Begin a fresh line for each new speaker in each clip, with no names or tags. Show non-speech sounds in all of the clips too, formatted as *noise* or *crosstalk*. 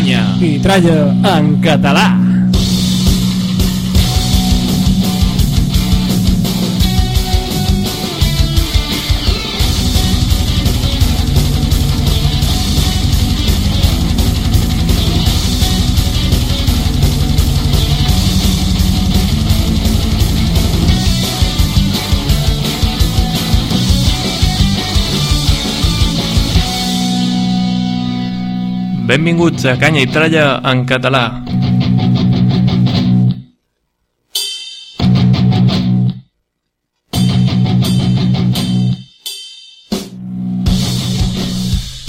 canya
i tralla
en català. Benvinguts a Canya i Tralla en català.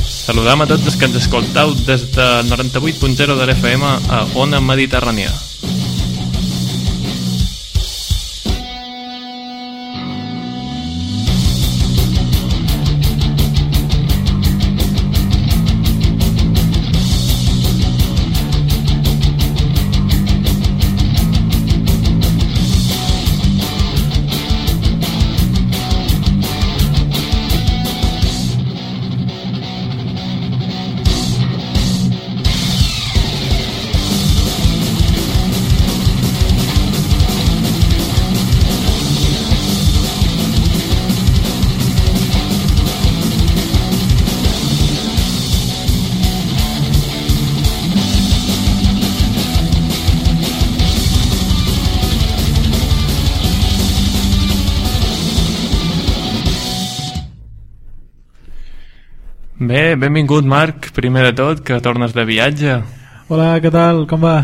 Saludam a tots els que ens escoltau des de 98.0 de l'FM a Ona Mediterrània. Benvingut Marc, primer de tot, que tornes de viatge.
Hola, què tal? Com va?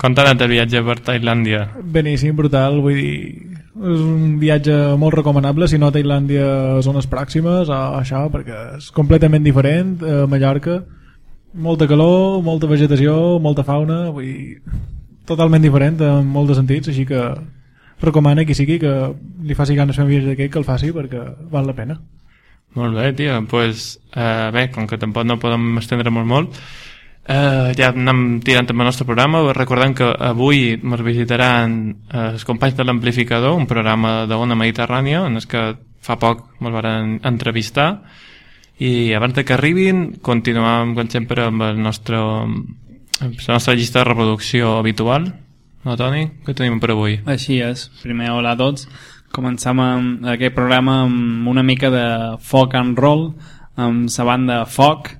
Com t'ha anat el viatge per Tailàndia?
Beníssim, brutal, vull dir... És un viatge molt recomanable, si no a Tailàndia a zones pròximes o això, perquè és completament diferent, a Mallorca. Molta calor, molta vegetació, molta fauna, vull dir... Totalment diferent en molts sentits, així que recomana qui sigui que li faci ganes fer un viatge d'aquest que el faci perquè val la pena.
Molt bé, tio. pues, eh, bé, com que tampoc no podem estendre molt molt, eh, ja anem tirant amb el nostre programa. Recordem que avui ens visitaran els companys de l'Amplificador, un programa d'Ona Mediterrània, en el que fa poc ens van entrevistar, i abans de que arribin, continuem, com sempre, amb el nostre, amb la nostra llista de reproducció habitual. No, Toni? Què tenim per avui?
Així és. Primer, hola a tots. Començam amb aquest programa amb una mica de folk and roll, amb la banda Foc,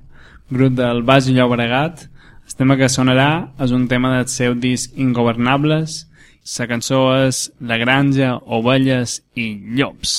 grup del Baix Llobregat. El tema que sonarà és un tema del seu disc Ingovernables. La cançó és La granja, ovelles i llops.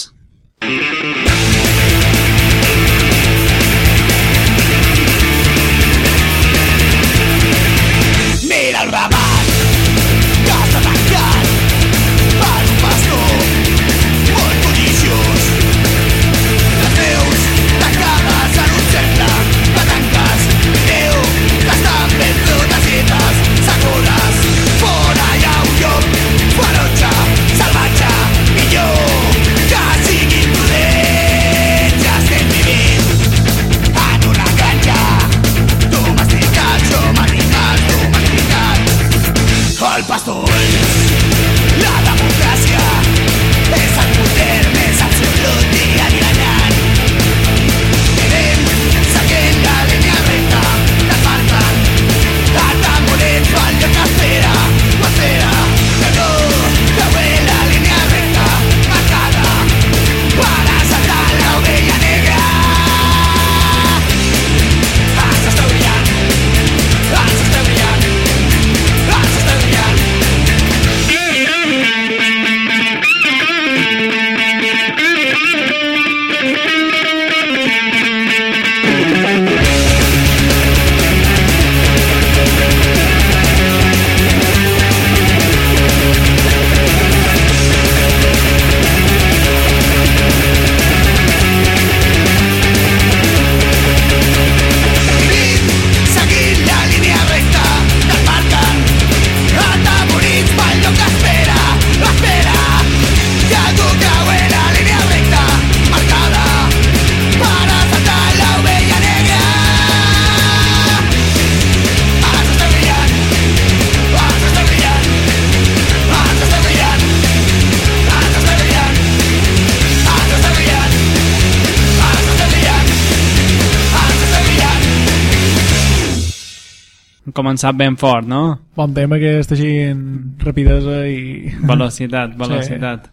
Començat ben fort, no?
Bon tema aquest així en rapidesa i...
Velocitat, velocitat.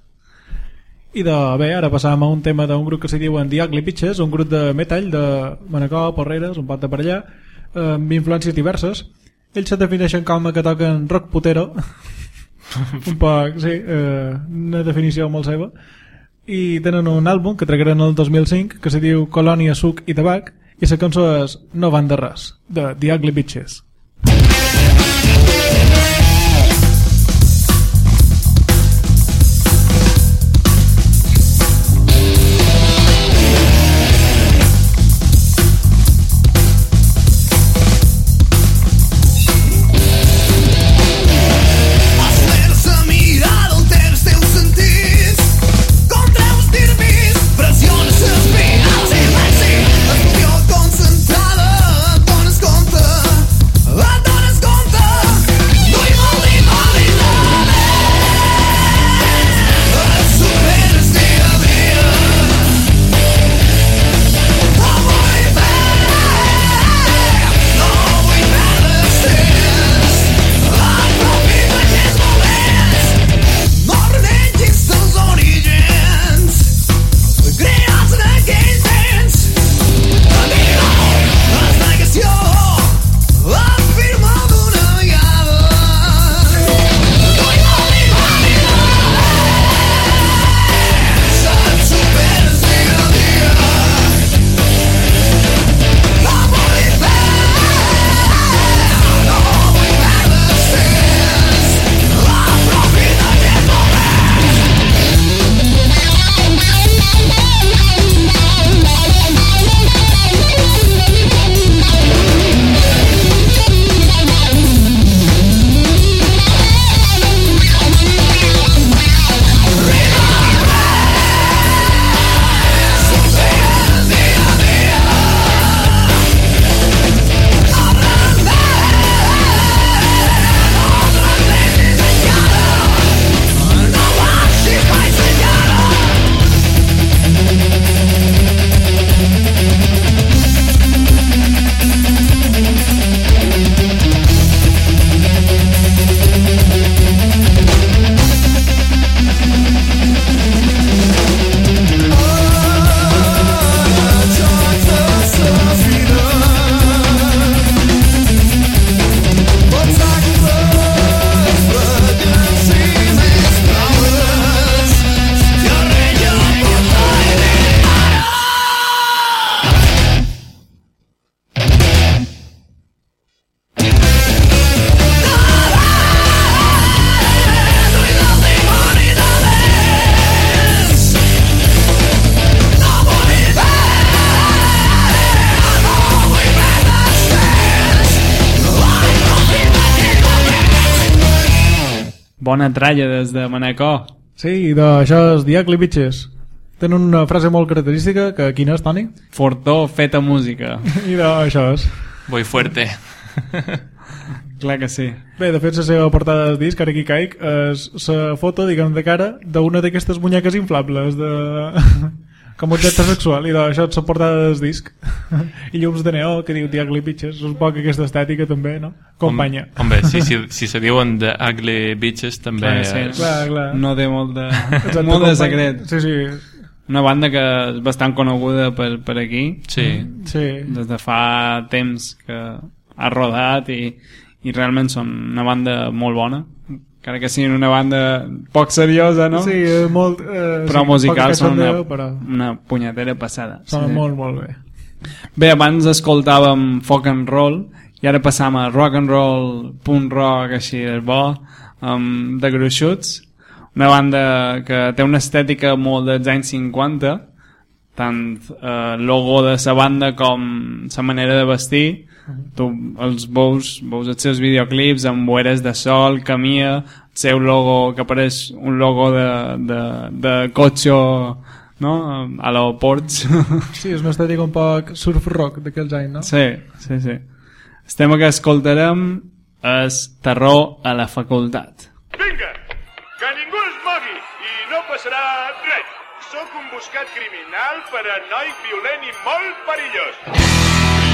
I de, bé, ara passàvem a un tema d'un grup que se diuen The Ugly Bitches, un grup de metall de Manacor, Porreres, un pot de per allà, amb influències diverses. Ells se defineixen com a que toquen rock putero, *laughs* un poc, sí, eh, una definició molt seva, i tenen un àlbum que tragueren el 2005 que se diu Colònia, Suc i Tabac, i la cançó és No van de res, de The Ugly Bitches.
Bona tralla des de Manacor.
Sí, i d'això és Bitches. Tenen una frase molt característica, que quina és, Toni?
Fortó feta música. *laughs*
I d'això és.
Voy fuerte.
Clar que sí.
Bé, de fet, la seva portada del disc, ara aquí caic, és la foto, diguem, de cara d'una d'aquestes muñeques inflables de... *laughs* com objecte sexual, i d'això és la portada del disc. I llums de neó, que diu The Ugly Bitches, és un poc aquesta estètica també, no? Companya.
Hom, home, si, si, si se diuen de Ugly Bitches també
Clar, sí.
és...
Clar, clar.
No té molt de,
Exacte,
molt de secret.
Sí, sí,
Una banda que és bastant coneguda per, per aquí,
Sí.
sí.
des de fa temps que ha rodat i, i realment són una banda molt bona encara que siguin una banda poc seriosa no?
Sí, eh, molt... Eh,
però
sí,
musical són una,
però
una punyetera passada
sona
Sí.
molt, molt bé.
bé, abans escoltàvem folk and roll i ara passam a rock and roll punt rock així és bo um, de gruixuts una banda que té una estètica molt dels anys 50 tant eh, logo de sa banda com sa manera de vestir tu els veus, veus els seus videoclips amb boeres de sol, camia el seu logo que apareix un logo de, de, de cotxe no? a la *laughs*
Sí, és una estètica un poc surf rock d'aquells anys, no?
Sí, sí, sí. El tema que escoltarem és Terror a la facultat.
Vinga, que ningú es mogui i no passarà res. Sóc un buscat criminal, paranoic, violent i molt perillós.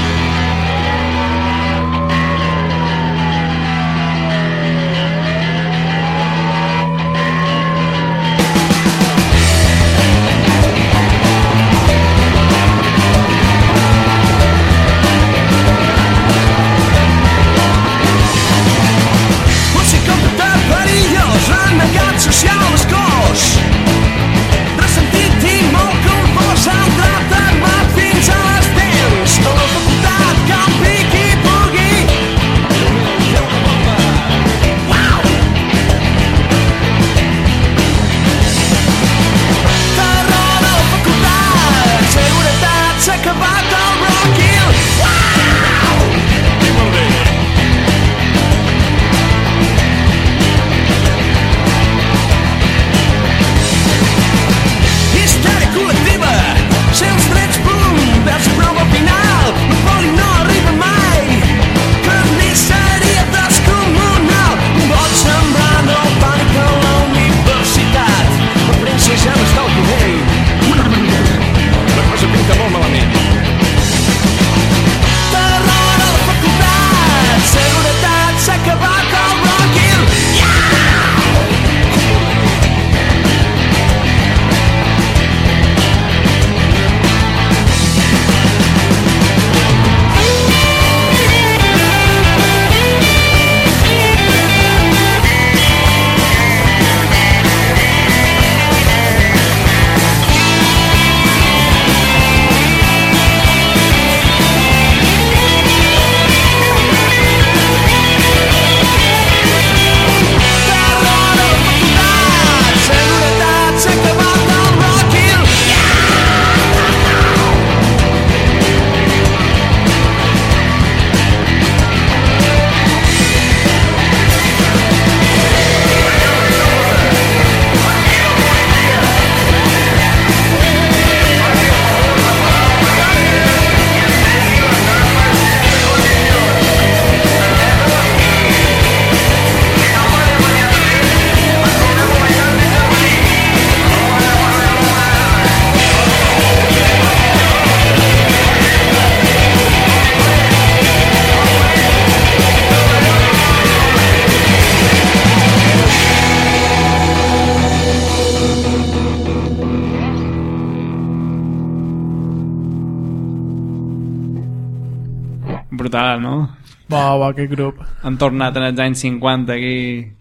Brutal, no?
Bo, bo, aquest grup.
Han tornat en els anys 50 aquí...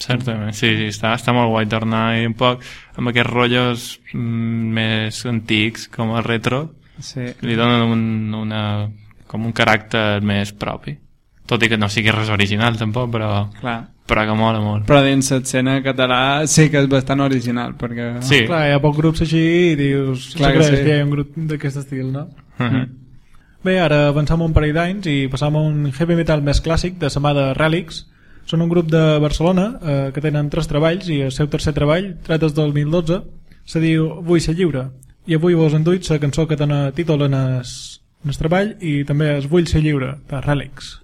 Certament, sí, sí està, està molt guai tornar i un poc amb aquests rotllos mm, més antics, com el retro,
Sí.
li donen un, una, com un caràcter més propi. Tot i que no sigui res original, tampoc, però,
Clar.
però que mola molt.
Però dins l'escena català sí que és bastant original, perquè...
Sí,
Clar, hi ha pocs grups així i dius...
Clar que
que,
sí.
que hi ha un grup d'aquest estil, no?
uh -huh.
Bé, ara avancem un parell d'anys i passam a un heavy metal més clàssic de la mà de Relics. Són un grup de Barcelona eh, que tenen tres treballs i el seu tercer treball, tret des del 2012, se diu Vull ser lliure. I avui vos enduït la cançó que dona títol en el, en el treball i també es Vull ser lliure, de Relics.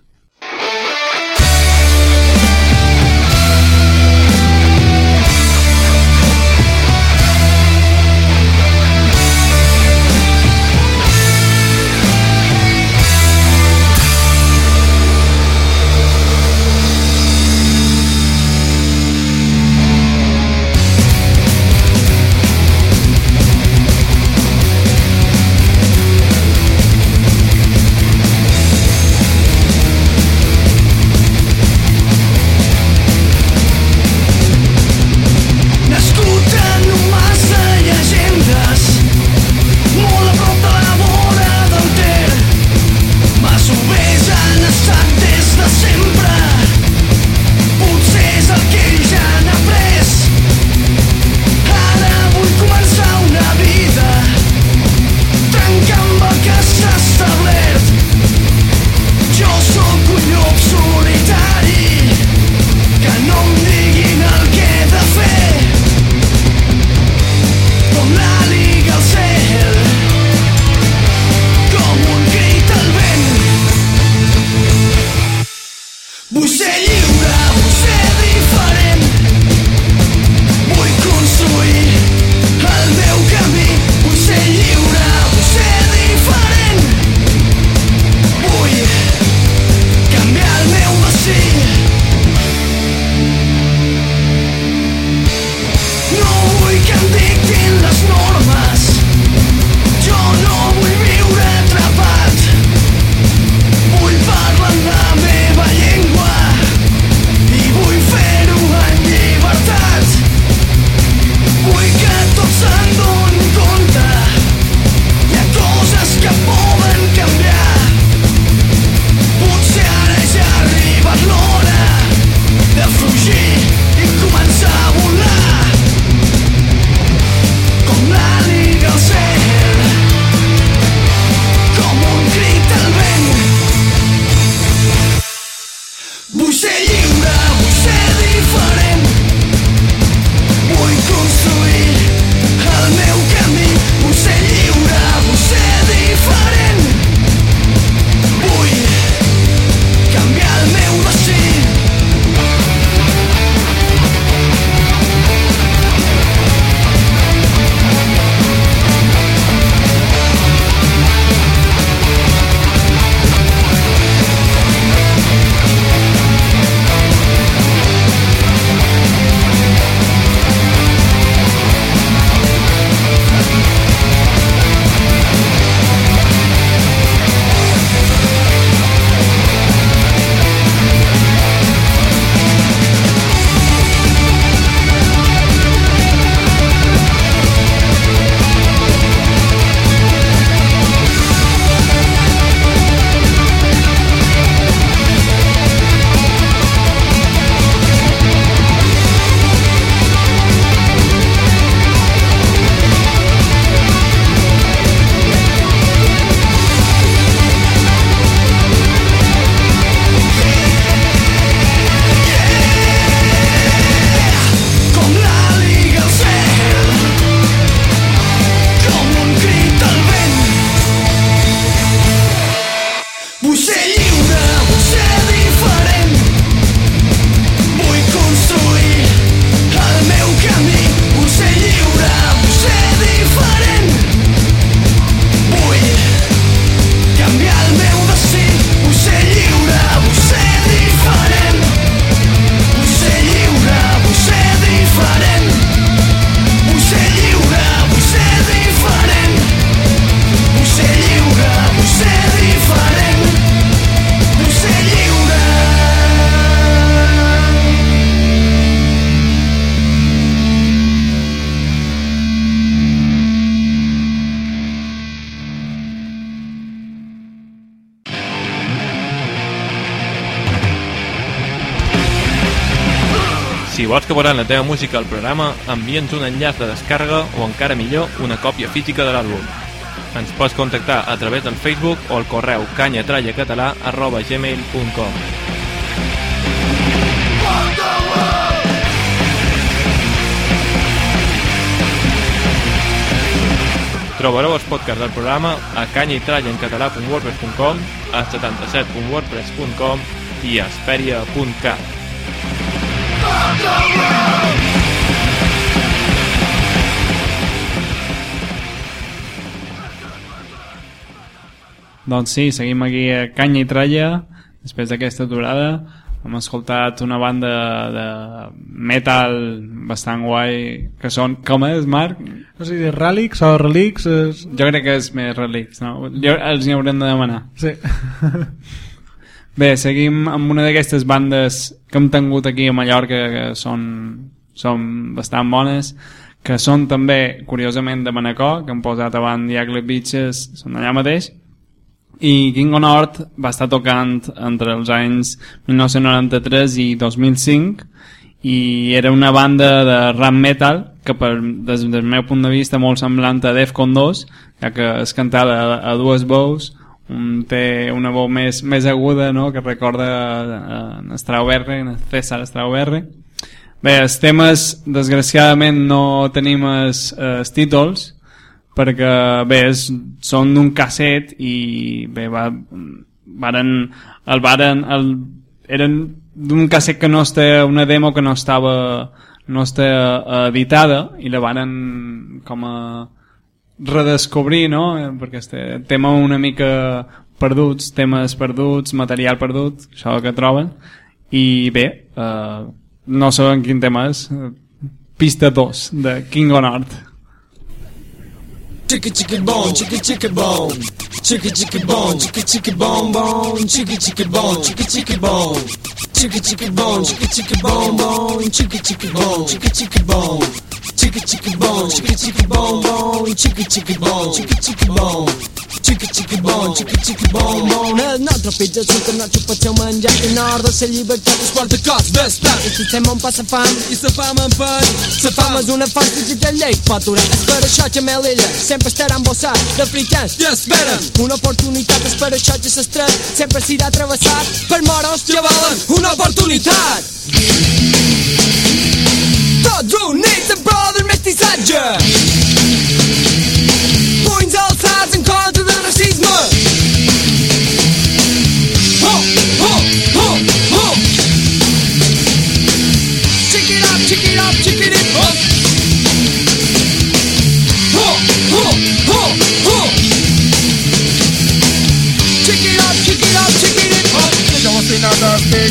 Posem la teva música al programa, envia'ns un enllaç de descàrrega o encara millor, una còpia física de l'àlbum. Ens pots contactar a través del Facebook o el correu canyatrallacatalà arroba gmail.com Trobareu els podcasts del programa a canyaitrallencatalà.wordpress.com, a 77.wordpress.com i a esperia.cat.
Doncs sí, seguim aquí a Canya i Tralla després d'aquesta aturada hem escoltat una banda de metal bastant guai que són, com és Marc?
No sé si és Relix o Relix és...
Jo crec que és més Relix no? Jo, els hi haurem de demanar
Sí. *laughs*
Bé, seguim amb una d'aquestes bandes que hem tingut aquí a Mallorca que són, són bastant bones que són també, curiosament, de Manacor, que han posat avant Diagle Beaches, són allà mateix, i King of North va estar tocant entre els anys 1993 i 2005 i era una banda de rap metal que per, des del meu punt de vista molt semblant a Defcon 2 ja que es cantava a, a dues veus té una veu més, més aguda no? que recorda en Strauberre en César Strauberre bé, els temes desgraciadament no tenim els, els títols perquè bé, és, són d'un casset i bé, va, varen, el varen, el, eren d'un casset que no està, una demo que no estava no està editada i la varen com a redescobrir, no? Perquè este tema una mica perduts, temes perduts, material perdut, això que troben i bé, eh, no saben quin tema és pista 2 de King on Art
Chicka chicka bone, chicka chicka bone. Chicka chicka bone, chicka chicka bone bone. Chicka chicka bone, chicka chicka bone. Chicka chicka bone, chicka chicka bone bone. Chicka chicka bone, chicka chicka bone. Chicka chicka bone, chicka chicka bone bone. Chicka chicka bone, chicka chicka bone. Chicka chicka bone, chicka chicka bone bone. El nostre pizza és un que no xupa el seu menjar i nord de la llibertat és qualque cosa d'estat. El sistema on passa fam i la fam en pell. La fam és una fam que de llei pot durar. És per això que Melilla sempre estarà embossat d'africans i esperen una oportunitat. És per això que l'estret sempre serà travessat per moros que volen una oportunitat. Tots units en pro del mestissatge.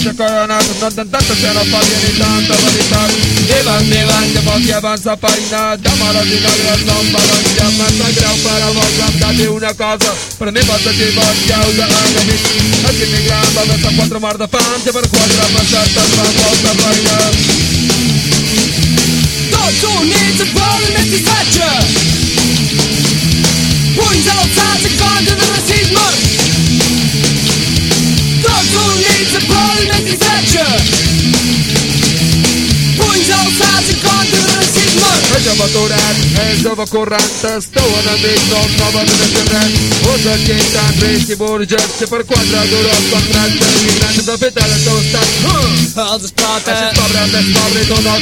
Finata specie coronato Non tanto se non fa viene tanta varietà Devan, devan, de pochi avanza farina Chiamala di la zomba Non si ammazza grau per a volta Date una cosa Per me basta che voglia usa anche me Anche mi gramba Versa quattro mar da fante Per quattro ammazzata Fra volta farina
Tots units en pro del mestissatge. Punys alçats en contra del racisme. En pro del mestissatge. Punys alçats en contra del racisme.
El jove aturat, el jove corrent Esteu enemics del nova de terreny Us agenten rics i burgers Per quatre duros contractes Migrants de fet a la teu estat uh!
Els explota.
Així pobre, més pobre i tot el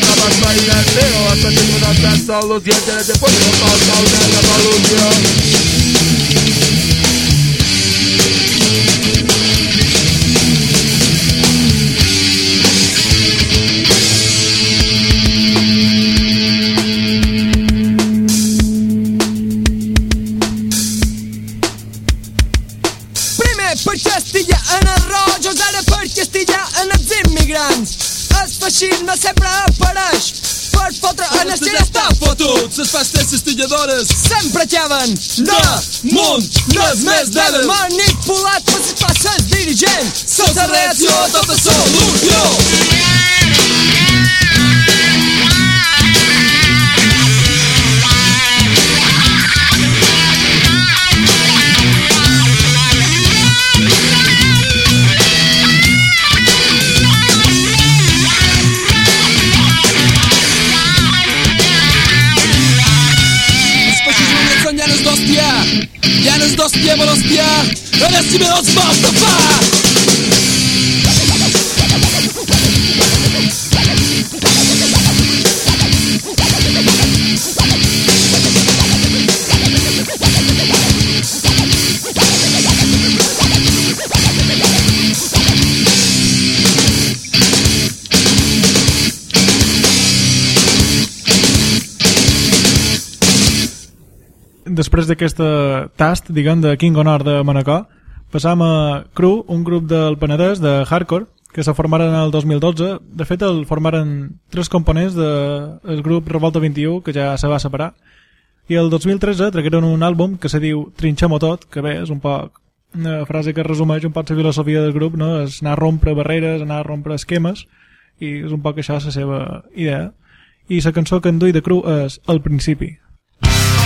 Les fastes estilladores
Sempre lleven de
munt les més dèbils.
manipulat per les classes dirigents.
Sense reacció a tota solució Dos pie, manos pie, en este menos basta
després d'aquesta tast, diguem, de King Honor de Manacor, passam a Cru, un grup del Penedès de hardcore, que se formaren el 2012. De fet, el formaren tres components del de, grup Revolta 21, que ja se va separar. I el 2013 tragueren un àlbum que se diu Trinxem-ho tot, que bé, és un poc una frase que resumeix un poc la filosofia del grup, no? és anar a rompre barreres, anar a rompre esquemes, i és un poc això la seva idea. I la cançó que en duia de Cru és El principi.
Lluita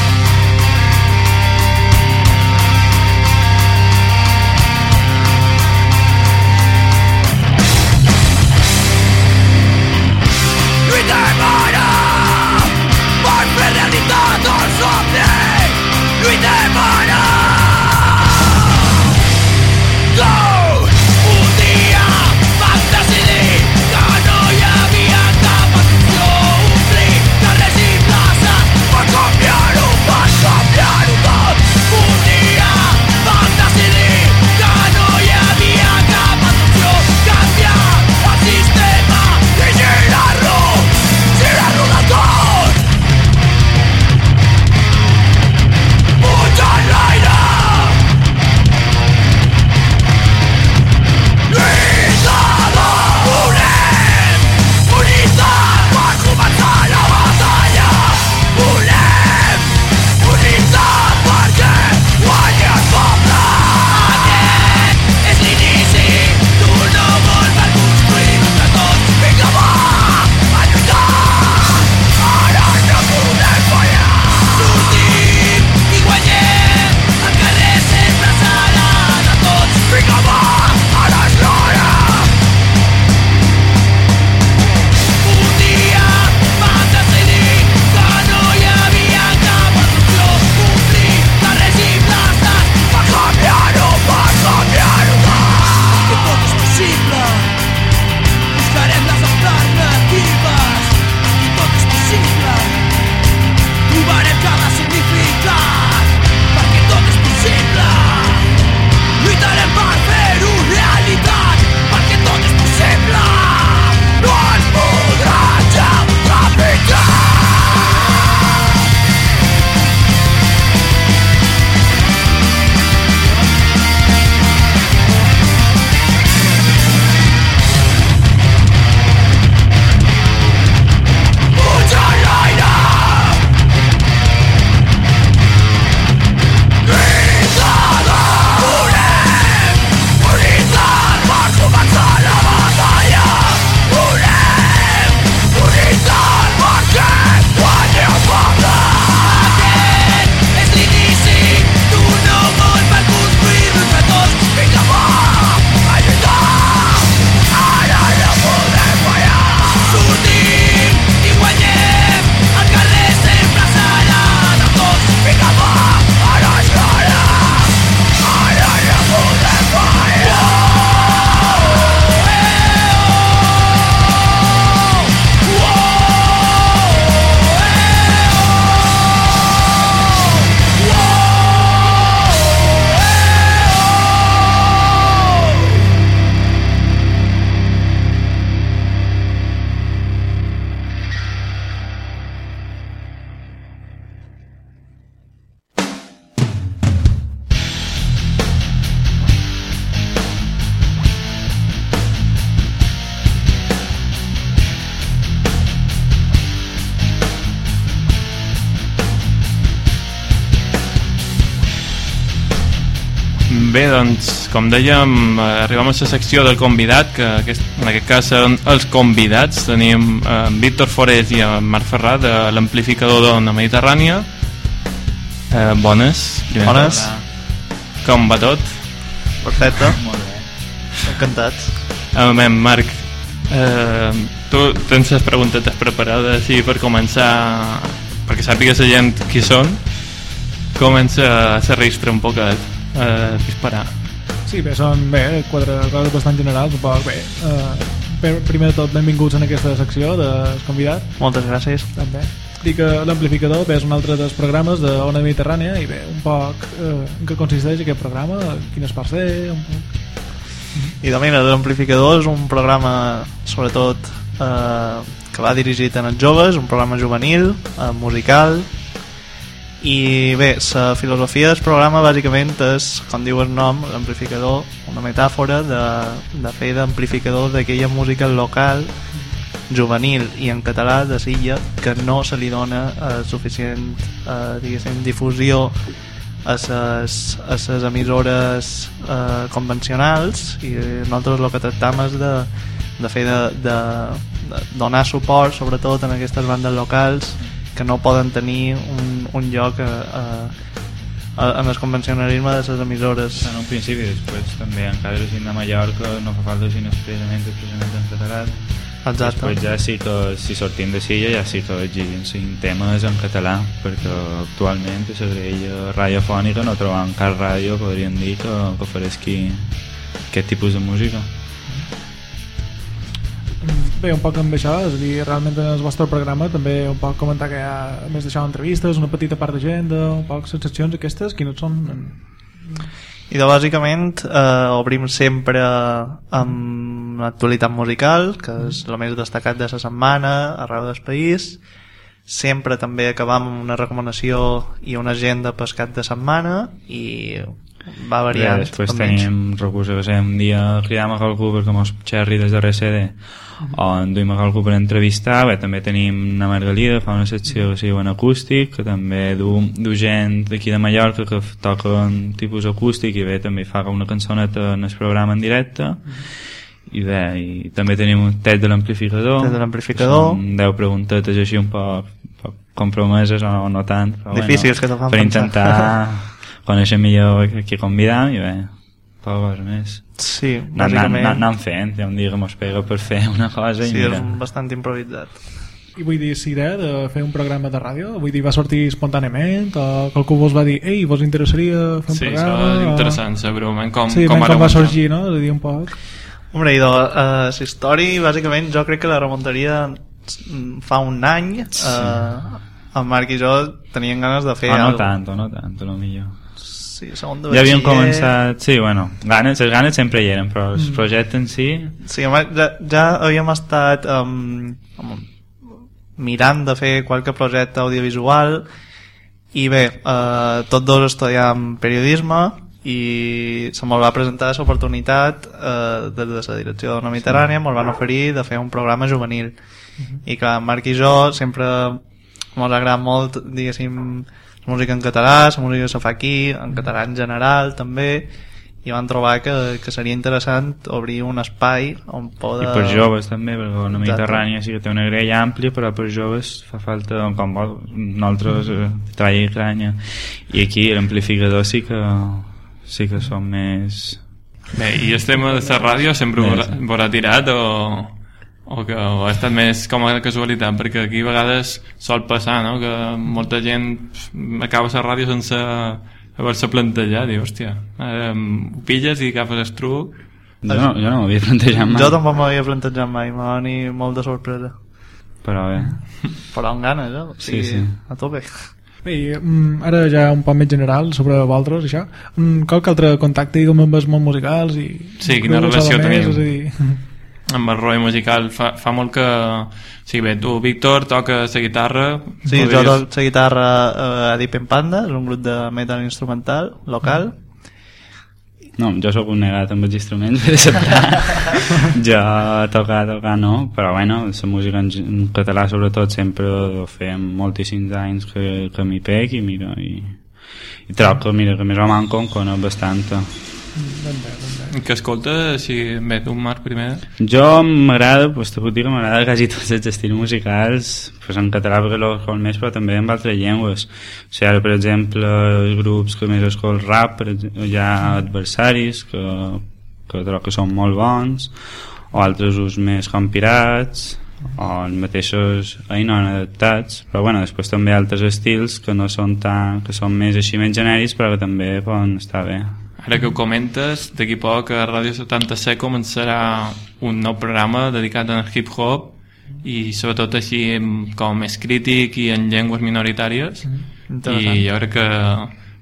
doncs, com dèiem, eh, arribem a la secció del convidat, que aquest, en aquest cas són els convidats. Tenim eh, en Víctor Forés i en Marc Ferrat de l'amplificador d'Ona Mediterrània. Eh, bones. primer
Bones.
tot. Com va tot?
Perfecte. Molt bé. Encantats.
Bé, Marc, eh, tu tens les preguntetes preparades així per començar, perquè sàpigues la gent qui són, comença a ser registre un poc a disparar.
Sí, bé, són bé, quatre coses bastant generals, un poc bé. Per- primer de tot, benvinguts en aquesta secció dels convidats.
Moltes gràcies.
També. Dic que l'amplificador és un altre dels programes de Ona Mediterrània i bé, un poc eh, en què consisteix aquest programa, quines parts té, un poc...
I domina l'amplificador és un programa sobretot eh, que va dirigit a els joves, un programa juvenil, eh, musical i bé, la filosofia del programa bàsicament és, com diu el nom, l'amplificador, una metàfora de, de fer d'amplificador d'aquella música local juvenil i en català de Silla que no se li dona eh, suficient eh, diguéssim, difusió a les, a les emissores eh, convencionals i nosaltres el que tractam és de, de fer de, de, de donar suport sobretot en aquestes bandes locals que no poden tenir un, un lloc a, a, a, en el convencionalisme de les emissores
En un principi, després també encara si de Mallorca no fa falta sinó expressament, expressament en català.
Exacte.
Després ja sí que si sortim de Silla ja sí que exigim temes en català perquè actualment a la grella radiofònica no trobam cap ràdio podríem dir que, que ofereixi aquest tipus de música.
Bé, un poc amb això, és a dir, realment en el vostre programa també un poc comentar que hi ha, més d'això, entrevistes, una petita part d'agenda, un poc sensacions aquestes, quines són?
I de bàsicament eh, obrim sempre amb l'actualitat musical, que és el més destacat de la setmana arreu del país. Sempre també acabam amb una recomanació i una agenda per cap de setmana i va variant.
Ja, després tenim recursos sé, un dia cridam a algú perquè mos xerri des de RCD o en duim a algú per entrevistar bé, també tenim una Margalida fa una secció que diu en acústic que també du, du gent d'aquí de Mallorca que toca un tipus acústic i bé, també fa una cançoneta en el programa en directe i bé, i també tenim un test de l'amplificador
Test de l'amplificador.
que són 10 preguntetes així un poc, poc compromeses o no tant però
Difícils que te fan
per
pensar.
intentar *laughs* conèixer millor qui convidam i bé, poca cosa més
Sí, bàsicament.
anem- anem fent, hi ha un dia que mos pega per fer una cosa i
Sí,
mira,
és bastant improvisat.
I vull dir, si idea de fer un programa de ràdio, vull dir, va sortir espontàniament, o que algú vos va dir, ei, vos interessaria fer un
Sí,
programa?
això és
o-
interessant saber com, com,
sí,
com,
com, va sorgir, no? És a dir, un poc...
Hombre, idò, uh, la història, bàsicament, jo crec que la remuntaria mm, fa un any. Uh, el Marc i jo teníem ganes de fer
o no
alguna
tant, no tant, lo millor
Sí, segon de
ja havíem
batxiller.
començat, sí, bueno ganes, les ganes sempre hi eren, però el
Mm.
projecte en si
Sí, home, ja, ja havíem estat um, mirant de fer qualque projecte audiovisual i bé, uh, tots dos estudiàvem periodisme i se me'l va presentar l'oportunitat uh, des de la direcció de la Mediterrània me'l van oferir de fer un programa juvenil i clar, Marc i jo sempre ens agrada molt diguéssim música en català, la música que se fa aquí en català en general també. I van trobar que, que seria interessant obrir un espai on poder...
i per joves també, perquè la. Mediterrània sí que té una grella àmplia, però per joves fa falta, com vol, nosaltres eh, traia granya i aquí l'amplificador sí que sí que som més
Bé, i el tema de la ràdio sempre vos ha tirat o, o que o ha estat més com a casualitat perquè aquí a vegades sol passar no? que molta gent acaba la ràdio sense haver-se plantejat diu, hòstia, eh, ho pilles i agafes el truc
jo no, jo no m'havia plantejat mai
Jo tampoc m'havia plantejat mai, m'ha venir molt de sorpresa.
però bé
Però amb ganes, eh? O sigui,
Sí, sí.
A tope.
Bé, i, mm, ara ja un poc més general sobre vosaltres, això. Mm, qualque altre contacte, diguem, amb els món musicals i...
Sí, quina relació teniu?
És a dir,
amb el roi musical fa, fa molt que sí, bé, tu Víctor toques la guitarra
Sí, jo
podries-
toco la guitarra eh, a Deep in Panda, és un grup de metal instrumental local.
No, jo sóc un negat amb els instruments, he de separar. jo tocar, tocar no, però bueno, la música en, en català sobretot sempre ho fem moltíssims anys que, que m'hi pec i mira, i, i troc que mira, que més o manco en conec bastanta.
ben bé, ben bé.
Que escolta, si bé, tu Marc primer
Jo m'agrada, pues, te puc dir que m'agrada quasi tots els estils musicals, pues, en català perquè l'escolt més, però també en altres llengües. O sigui, ara, per exemple, els grups que més escolt rap, per hi ha adversaris que, que trobo que són molt bons, o altres us més com pirats, o els mateixos ahir no adaptats, però bueno, després també altres estils que no són tan, que són més així més genèrics, però que també poden estar bé.
Ara que ho comentes, d'aquí a poc a Ràdio 70C començarà un nou programa dedicat al hip-hop i sobretot així com més crític i en llengües minoritàries
Interessant.
i jo crec que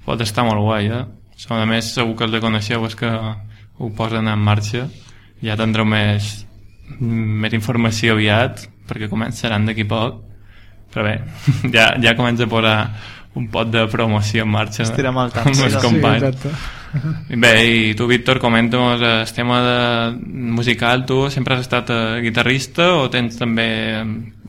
pot estar molt guai eh? So, a més segur que els de coneixeu és que ho posen en marxa ja tindreu més més informació aviat perquè començaran d'aquí a poc però bé, *laughs* ja, ja comença a posar un pot de promoció en marxa
Estirem al tant,
amb
sí,
els
sí,
companys
exacte.
Bé, i tu, Víctor, comenta'ns el tema de musical. Tu sempre has estat eh, guitarrista o tens també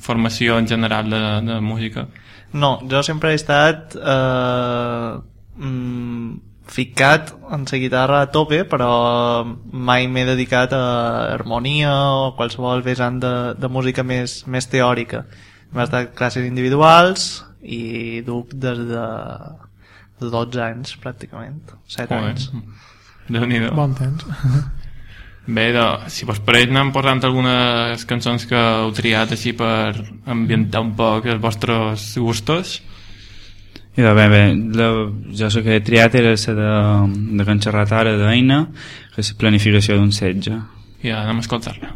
formació en general de, de música?
No, jo sempre he estat eh, mm, ficat en la guitarra a tope, però mai m'he dedicat a harmonia o qualsevol vessant de, de música més, més teòrica. M'he estat classes individuals i duc des de, de 12 anys, pràcticament. 7
Joder.
anys.
Déu-n'hi-do.
Bon temps. *laughs*
Bé, de, si vos pareix anem posant algunes cançons que heu triat així per ambientar un poc els vostres gustos.
I de bé, bé, la, jo sé que he triat era la de, de Can Xerratara d'Eina, que és la planificació d'un setge.
I anem a escoltar-la.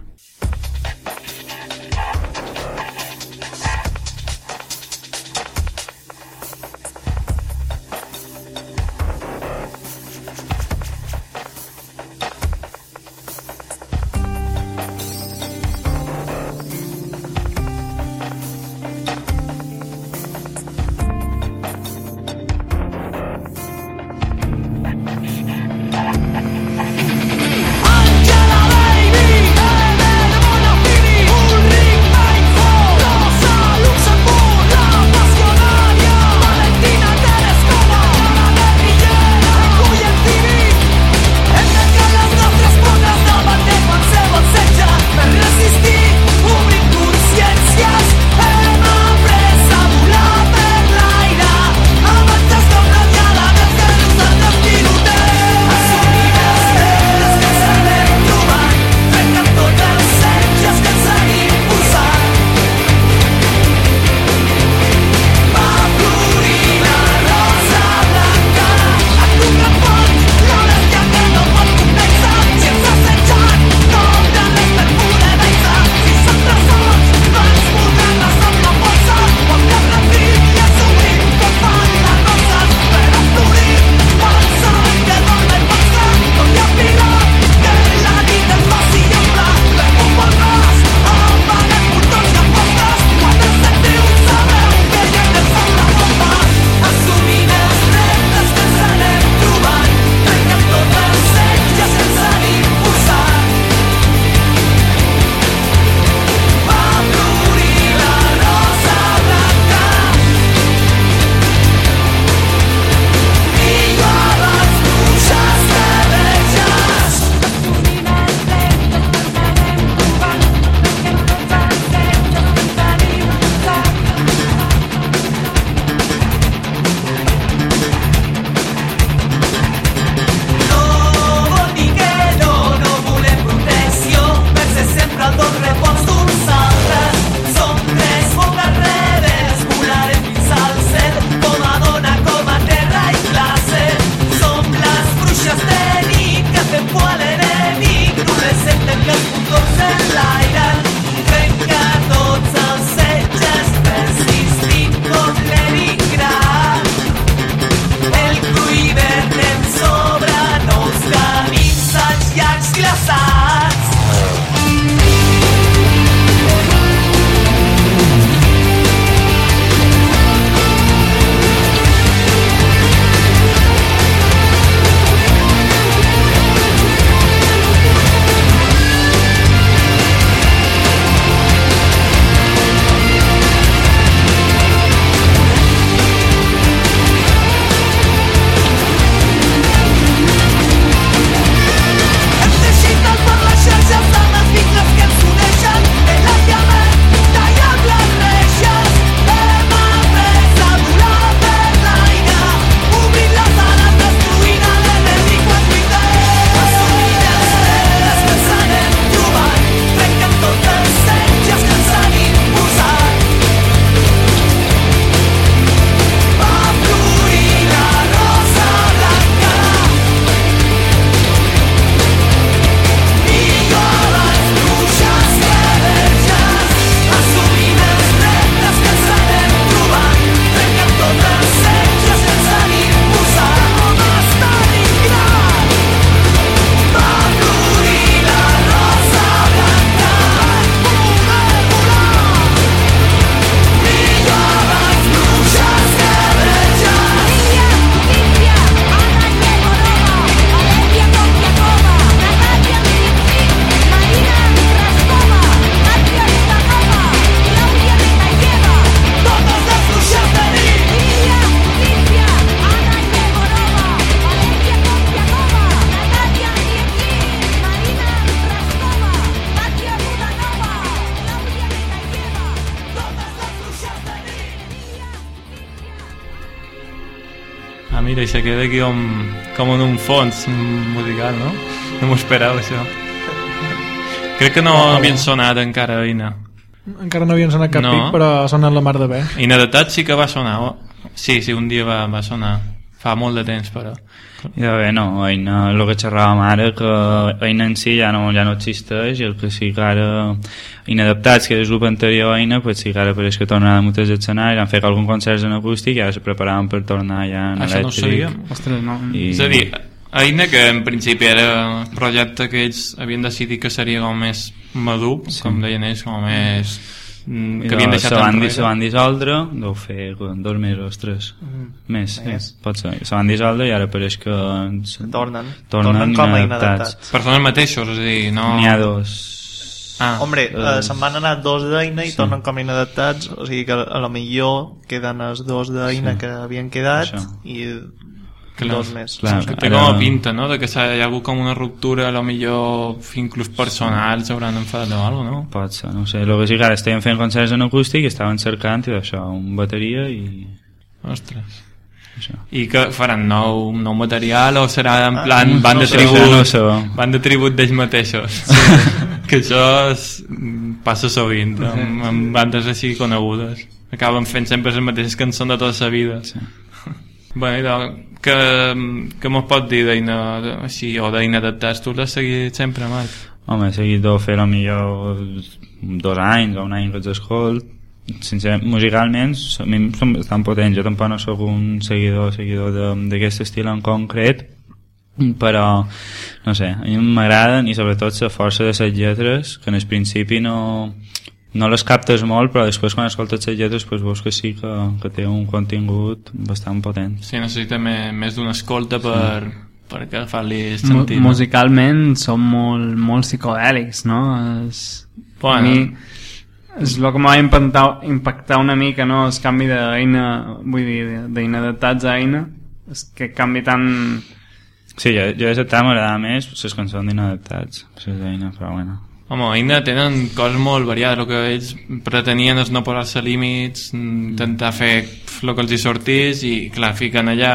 Mira, i se queda aquí com, com en un fons musical, no? No m'ho esperava, això. Crec que no havien sonat encara, Ina.
Encara no havien sonat cap
No.
pic, però ha sonat la mar de bé.
Inadaptat sí que va sonar. Oh. Sí, sí, un dia va, va sonar. Fa molt de temps, però...
I de bé, no, Eina, el que xerràvem ara, que Eina en si ja no, ja no existeix, i el que sí que ara, inadaptats, que és el grup anterior a Eina, pues sí que ara pareix que tornen a moltes escenaris, han fet algun concerts en acústic i ara se preparaven per tornar ja en
Això no ho
elèctric.
sabíem.
Ostres, no.
I...
És a dir, Eina, que en principi era un projecte que ells havien decidit que seria com més madur, sí. com deien ells, com més... mm,
I
que havien deixat
se van,
enrere.
se van dissoldre, deu fer dos mesos, tres, més,
Més.
sí, pot ser. Se van dissoldre i ara pareix que
Tornen.
tornen,
Tornen com a
inadaptats.
Persones mateixos, és a dir, no...
N'hi ha dos.
Ah,
Hombre, eh,
Eh,
se'n van anar dos d'Eina i
sí.
tornen com a inadaptats, o sigui que a lo millor queden els dos d'Eina
Sí.
que havien quedat
Això.
i
Clar.
dos més.
Clar.
que té
ara-
com a pinta, no?, de que hi ha hagut com una ruptura, a lo millor inclús personal, s'hauran enfadat o alguna no?
Pot ser, no ho sé. El que sí que ara estaven fent concerts en acústic i estaven cercant i d'això, un bateria i
Ostres.
això.
I que faran nou, nou material o serà en
Ah,
plan
no
van de
sé,
tribut,
no sé.
van de tribut d'ells mateixos. *laughs* que això és, passa sovint amb, amb bandes així conegudes. Acaben fent sempre les mateixes cançons de tota la vida.
Sí.
Bueno, i doncs, que, que mos pot dir d'Ina, així, o d'Inadaptats? Tu l'has seguit sempre, Marc?
Home, he seguit de fer millor dos anys o un any que els escolt. Sincerament, musicalment, a mi em bastant potents. Jo tampoc no sóc un seguidor seguidor d'aquest estil en concret, però, no sé, a mi m'agraden i sobretot la força de les lletres, que en el principi no, no les captes molt, però després quan escoltes les lletres pues, veus que sí que, que té un contingut bastant potent.
Sí, necessita més, més d'una escolta per, per agafar-li
Mu
sentit. no?
musicalment són molt, molt psicodèlics, no? És,
Bueno.
A mi és el que m'ha impactat, impactar una mica, no? El canvi d'eina, vull dir, d'inadaptats a eina, és que canvi tan...
Sí, jo, jo de tant m'agrada més les cançons d'inadaptats, les d'eina, però bueno.
Home, Eina tenen coses molt variades, el que ells pretenien és no posar-se límits, intentar fer el que els hi sortís i clar, fiquen allà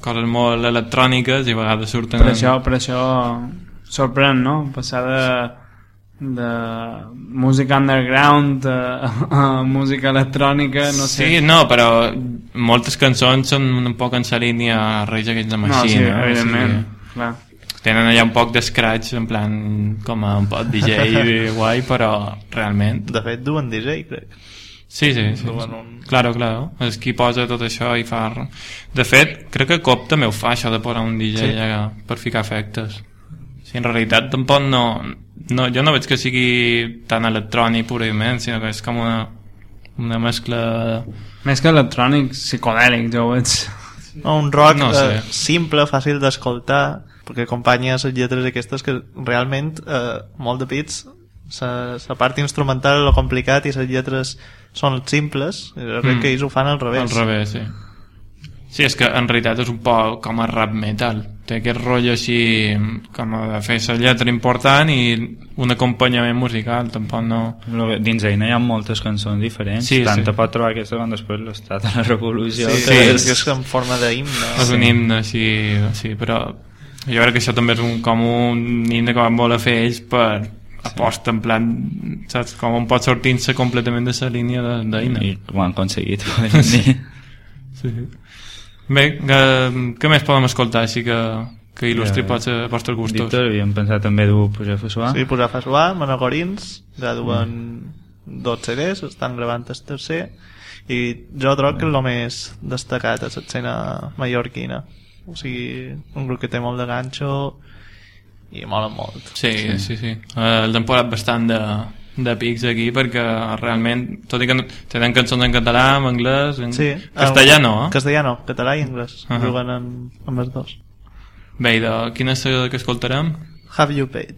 coses molt electròniques i a vegades surten...
Per això, per això sorprèn, no? Passar de, de música underground a, a música electrònica, no sé.
Sí, no, però moltes cançons són un poc en la línia Rage Against the
no,
Machine.
sí,
eh? O
evidentment,
sigui,
clar.
Tenen allà un poc d'escratch, en plan, com a un poc *laughs* DJ guai, però realment...
De fet, duen DJ, crec.
Sí, sí, sí.
Duen
sí.
un-
Claro, claro. És qui posa tot això i fa... De fet, crec que Cop també ho fa, això de posar un DJ
Sí.
allà per ficar efectes. Sí, en realitat tampoc no, no... Jo no veig que sigui tan electrònic purament, sinó que és com una, una mescla...
Més que electrònic, psicodèlic, jo ho veig.
No, un rock
No
no
sé.
eh, simple, fàcil d'escoltar, perquè acompanya les lletres aquestes que realment eh, molt de pits la part instrumental és lo complicat i les lletres són simples i crec
Mm.
que ells ho fan al revés
Al revés, sí. Sí, és que en realitat és un poc com a rap metal. Té aquest rotllo així com a de fer la lletra important i un acompanyament musical, tampoc no...
Lo que- Dins d'eina hi ha moltes cançons diferents,
Sí,
tant
sí.
te pot trobar aquesta com després l'estat de la revolució.
sí,
que
sí,
és-
és en forma d'himne
És un himne, sí, sí, però jo crec que això també és un, com un himne que van voler fer ells per aposta, en plan, saps, com on pot sortir-se completament de la línia de- d'eina.
I ho han aconseguit, *laughs* podem dir.
Sí. Bé, que, què més podem escoltar així que, que il·lustri
Ja.
pots, eh, vostres gustos?
Víctor, havíem pensat també dur pujar a Fasuà.
sí, posar Fasuà, Managorins ja duen dos CDs estan gravant el tercer i jo trobo que és el més destacat a l'escena mallorquina o sigui, un grup que té molt de ganxo i mola molt
Sí, sí, sí. sí. Eh, el temporat bastant de, de pics aquí perquè realment, tot i que tenen cançons en català, en anglès, en
Sí,
castellà no, eh?
Castellà no, català i anglès. Uh. -huh. Juguen en, amb els dos.
Bé, de quina és la que escoltarem?
Have you paid?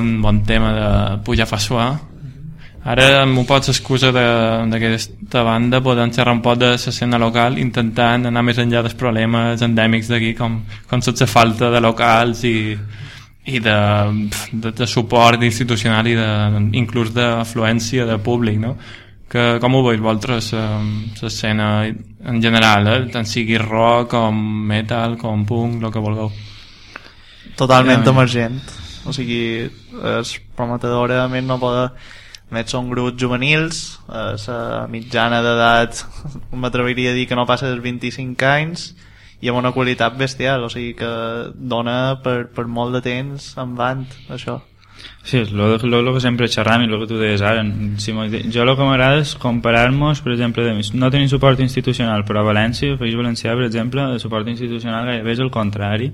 Bon, bon tema de pujar fa suar ara m'ho pots excusa de- d'aquesta banda podem xerrar un poc de l'escena local intentant anar més enllà dels problemes endèmics d'aquí com, com la falta de locals i, i de, de, de suport institucional i de, inclús d'afluència de públic no? que, com ho veus vosaltres l'escena en general eh? tant sigui rock com metal com punk, el que vulgueu
totalment
Ja.
emergent o sigui, es prometedora a més no poder més són grups juvenils eh, la mitjana d'edat *laughs* m'atreviria a dir que no passa dels 25 anys i amb una qualitat bestial o sigui que dona per, per molt de temps en vant això
Sí, és lo que sempre xerram i el que tu deies ara. Si jo el que m'agrada és comparar-nos, per exemple, de, no tenim suport institucional, però a València, el País Valencià, per exemple, el suport institucional gairebé és el contrari.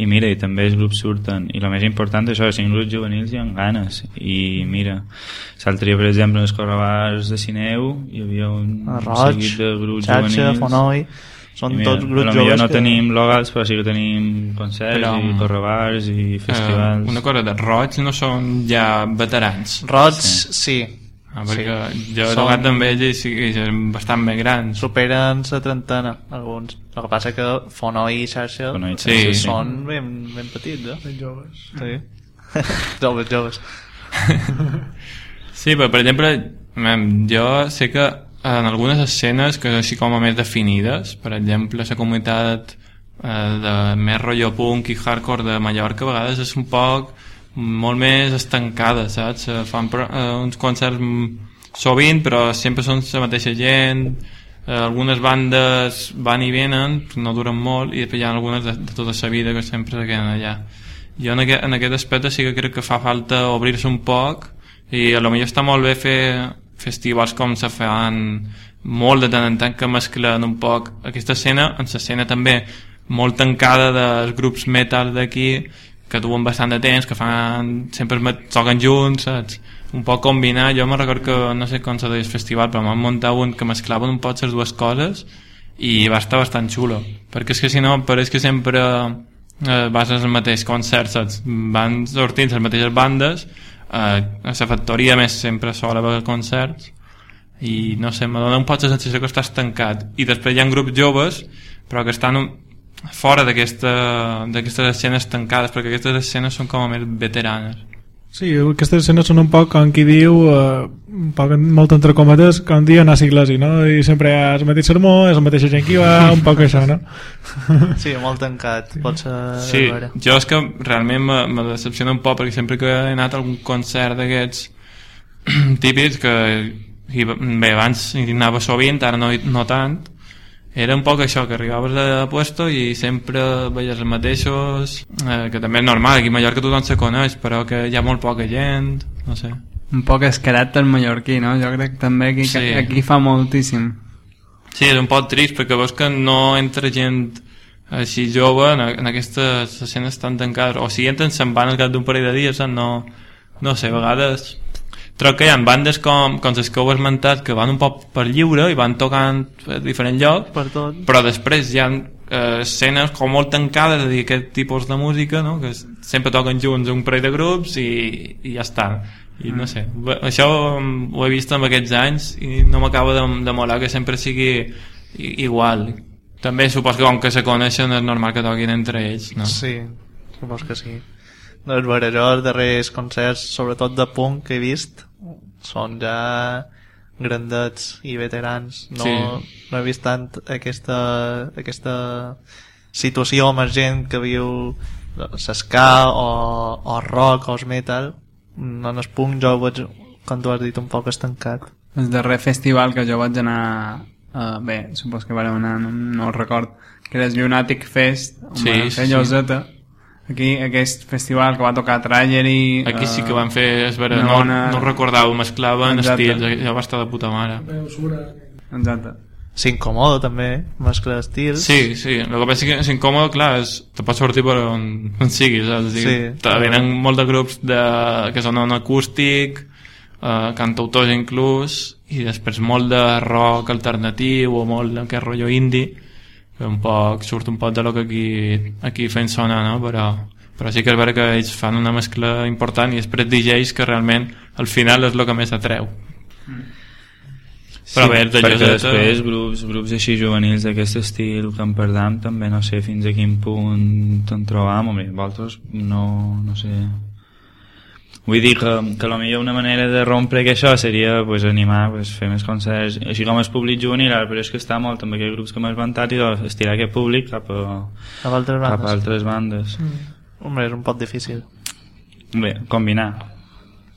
I mira, i també els grups surten. I el més important és això, si grups juvenils hi ha ganes. I mira, l'altre dia, per exemple, en els correbars de Cineu, hi havia un,
a
un
Roig,
seguit de grups
Xarxa,
juvenils.
Fonoi són
mira,
tots grups joves
no
que...
tenim locals, però sí que tenim concerts
Però,
i correbars i festivals.
Eh, una cosa, de roig no són ja veterans.
Roig, sí. sí.
Ah, perquè
Sí.
jo he
Són-
tocat amb ells i sí que són bastant més grans.
superen la trentena alguns el que passa que Fonoi i Xarxa
Fonoi i
Sí. Sí.
són ben, ben petits eh?
Ben joves.
sí. *laughs* joves, joves *laughs*
Sí, però per exemple, jo sé que en algunes escenes que així com a més definides, per exemple, la comunitat eh, de més rotllo punk i hardcore de Mallorca a vegades és un poc molt més estancada, saps? Eh, Fan eh, uns concerts sovint, però sempre són la mateixa gent, eh, algunes bandes van i venen, no duren molt, i després hi ha algunes de, de tota la vida que sempre se queden allà. Jo en aquest, en aquest aspecte sí que crec que fa falta obrir-se un poc i a lo millor està molt bé fer festivals com se fan molt de tant en tant que mesclen un poc aquesta escena en l'escena també molt tancada dels grups metal d'aquí que duen bastant de temps, que fan sempre toquen junts, saps? un poc combinar, jo me recordo que no sé com se deia el festival, però m'han muntat un que mesclaven un poc les dues coses i va estar bastant xulo perquè és que si no pareix que sempre eh, vas als mateixos concerts saps? van sortint les mateixes bandes a la factoria més sempre sol haver concerts i no sé, me dona un poc la sensació que estàs tancat. I després hi ha grups joves però que estan fora d'aquestes escenes tancades perquè aquestes escenes són com a més veteranes
Sí, aquestes escenes són un poc, com qui diu, eh, un poc, molt entre cometes, com dir anar a l'església, no? I sempre hi ha el mateix sermó, és la mateixa gent que hi va, un poc això, no? *laughs*
sí, molt tancat pot ser
Sí, jo és que realment me, me decepciona un poc perquè sempre que he anat a algun concert d'aquests *clears throat* típics que hi, bé, abans hi anava sovint, ara no, no tant era un poc això, que arribaves a puesto i sempre veies els mateixos eh, que també és normal, aquí a Mallorca tothom se coneix però que hi ha molt poca gent no sé
Un poc el caràcter mallorquí, no? Jo crec que també aquí,
Sí.
aquí fa moltíssim.
Sí, és un poc trist perquè veus que no entra gent així jove en, en aquestes escenes tan tancades o si entren se'n van al cap d'un parell de dies saps? no, no sé, a vegades trobo que hi ha bandes com, com les que heu esmentat que van un poc per lliure i van tocant a diferents llocs
per tot.
però després hi ha eh, escenes com molt tancades de dir aquest tipus de música no? que sempre toquen junts un parell de grups i, i ja està. I no sé, bé, això mm, ho he vist en aquests anys i no m'acaba de, de molar que sempre sigui igual. També supos que com que se coneixen és normal que toquin entre ells no?
sí, supos que sí. Doncs veure, jo els darrers concerts sobretot de punk que he vist són ja grandets i veterans no,
Sí.
no he vist tant aquesta, aquesta situació emergent que viu l'esca o, o rock o el metal en el punk jo ho veig com tu has dit un poc estancat
El darrer festival que jo vaig anar... Uh, bé, supos que varem anar, no, no el record, que era el Lunatic Fest, on
Sí,
van
sí,
fer
sí.
Lloseta. Aquí, aquest festival que va tocar Tragedy...
aquí sí que van fer és vera, no,
bona-
no recordava, mesclaven
Exacte.
estils ja va estar de puta mare
Exacte.
s'incomoda també mescla d'estils
Sí, sí, el que passa és que és incòmode, clar, és, te pots sortir per on, on siguis, saps? O sigui,
Sí.
te venen molt de grups de, que són en acústic, eh, cantautors inclús, i després molt de rock alternatiu o molt d'aquest rotllo indie, un poc, surt un poc de lo que aquí, aquí fem sonar, no? Però, però sí que és vera que ells fan una mescla important i després DJs que realment al final és el que més atreu.
Sí,
però bé, de
perquè
lloseta-
després grups, grups així juvenils d'aquest estil que en perdam també no sé fins a quin punt en trobam. Home, vosaltres no, no sé vull dir que, que potser una manera de rompre que això seria pues, animar, pues, fer més concerts així com el públic juvenil, ara, però és que està molt amb aquests grups que m'has vantat i doncs, estirar aquest públic cap a,
Cap a altres
cap a
bandes.
altres bandes
Hombre, és un poc difícil.
bé, combinar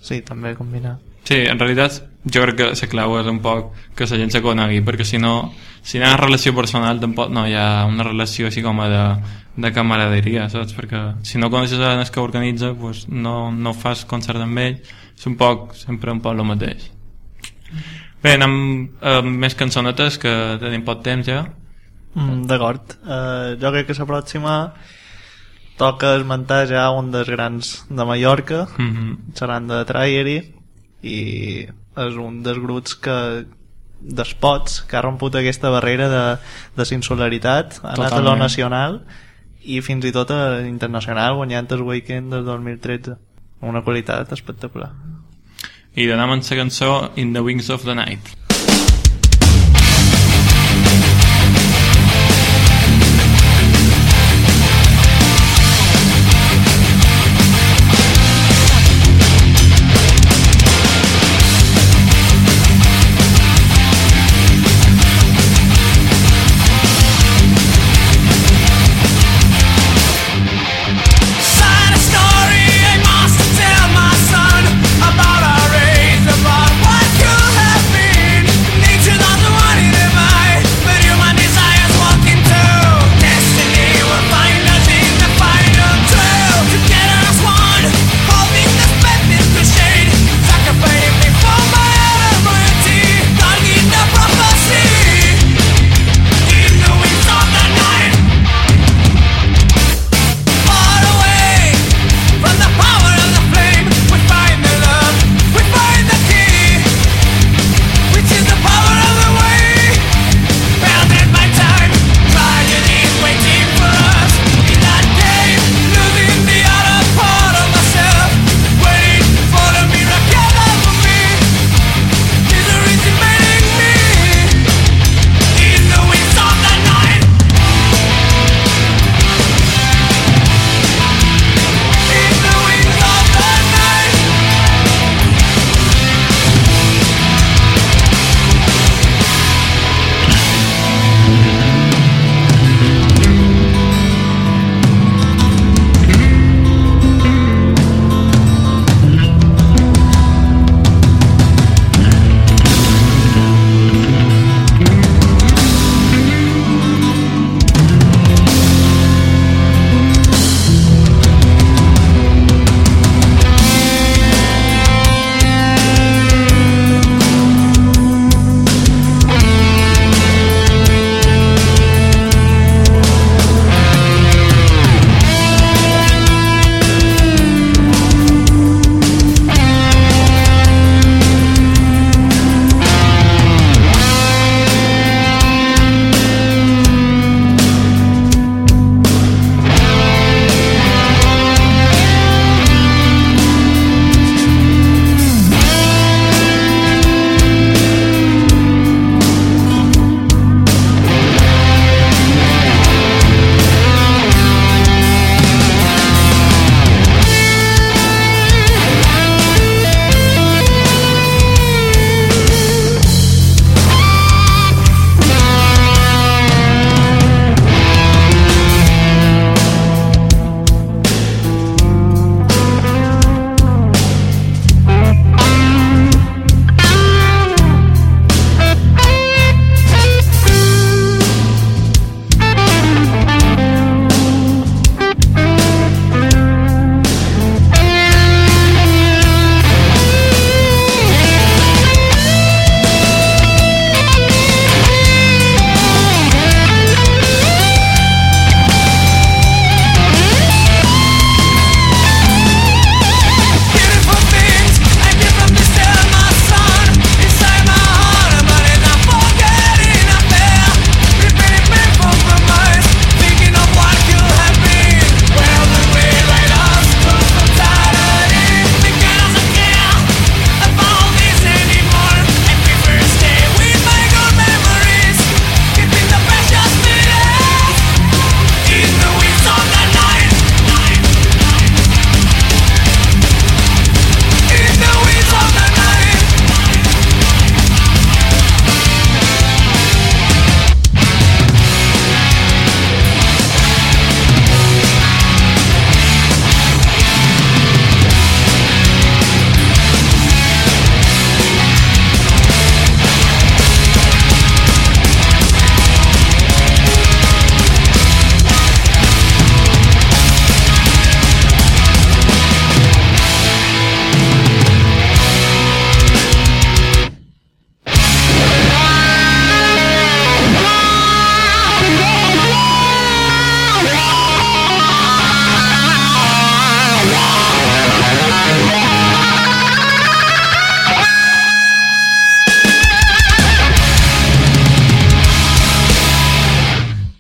Sí, també combinar.
Sí, en realitat jo crec que la clau és un poc que la gent se conegui, perquè si no, si no hi ha relació personal tampoc no hi ha una relació així com a de, de camaraderia, saps? Perquè si no coneixes a els que organitza, pues no, no fas concert amb ell, és un poc, sempre un poc el mateix. Bé, anem amb més cançonetes, que tenim poc temps ja.
Mm, D'acord. Uh, jo crec que la pròxima toca esmentar ja un dels grans de Mallorca,
Mm -hmm.
seran de Traieri, i és un dels grups que d'espots que ha romput aquesta barrera de, de sinsolaritat, ha anat a lo nacional i fins i tot a internacional guanyant el weekend del 2013 una qualitat espectacular
I d'anar amb la cançó In the Wings of the Night.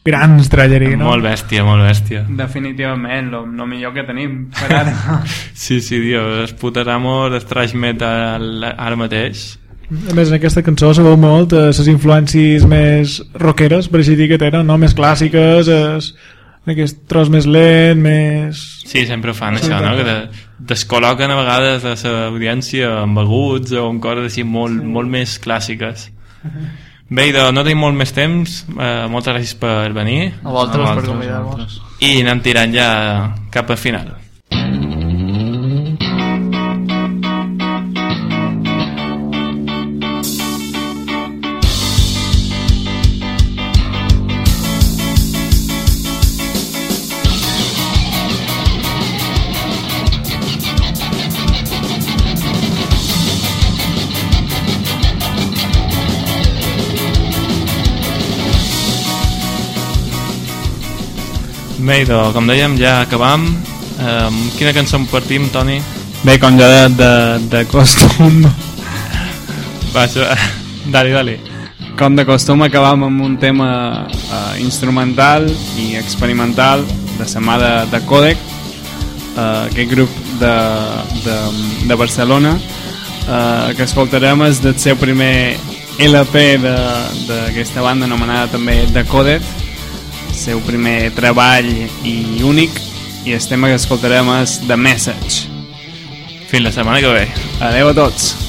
Grans trallerí, no?
Molt bèstia, molt bèstia.
Definitivament, el no millor que tenim per ara. *laughs*
Sí, sí, tio, es putaramos, el trash metal ara mateix.
A més, en aquesta cançó se veu molt eh, les influències més rockeres, per així dir que tenen, no? Més clàssiques, es, aquest tros més lent, més...
Sí, sempre fan
Sí,
això, no? Que de, descol·loquen a vegades a l'audiència amb aguts o amb coses així molt, sí. molt més clàssiques. Bé, idò, no tenim molt més temps. Eh, moltes gràcies per venir.
A vosaltres per convidar-nos.
I anem tirant ja cap al final. Bé, idò, com dèiem, ja acabam. Amb quina cançó en partim, Toni?
Bé, com ja de, de, de costum,
Va, això... Dali, dali.
com de costum acabam amb un tema uh, instrumental i experimental de la mà de, de Codec, uh, aquest grup de, de, de Barcelona, uh, que escoltarem és del seu primer LP d'aquesta banda anomenada també de Codec, seu primer treball i únic, i el tema que escoltarem és The Message.
Fins la setmana que ve.
Adeu a tots!